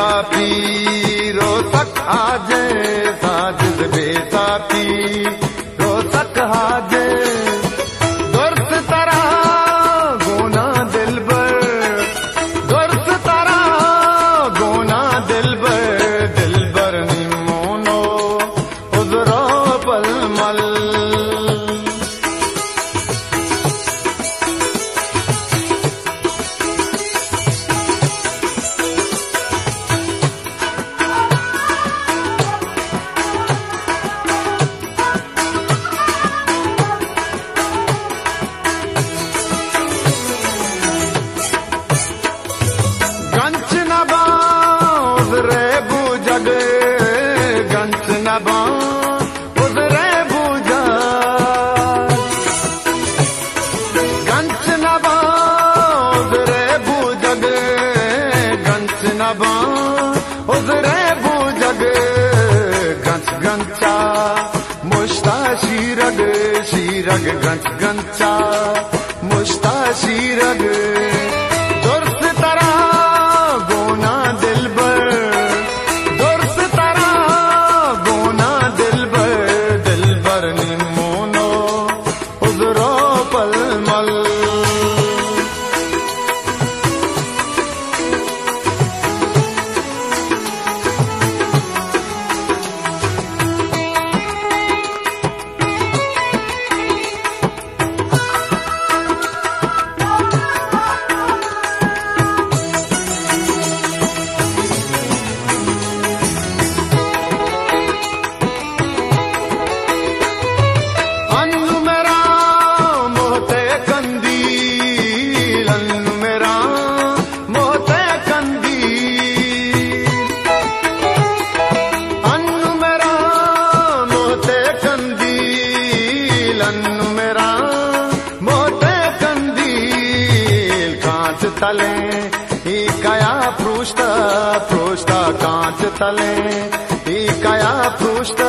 बेटा पी रो सखा जैसा जिस बेटा गा मुस्ता शिरग शिरग गंचा मुस्ता शिरग तले ई कया पृष्ठ पृष्ठ कांच तले ई कया पृष्ठ।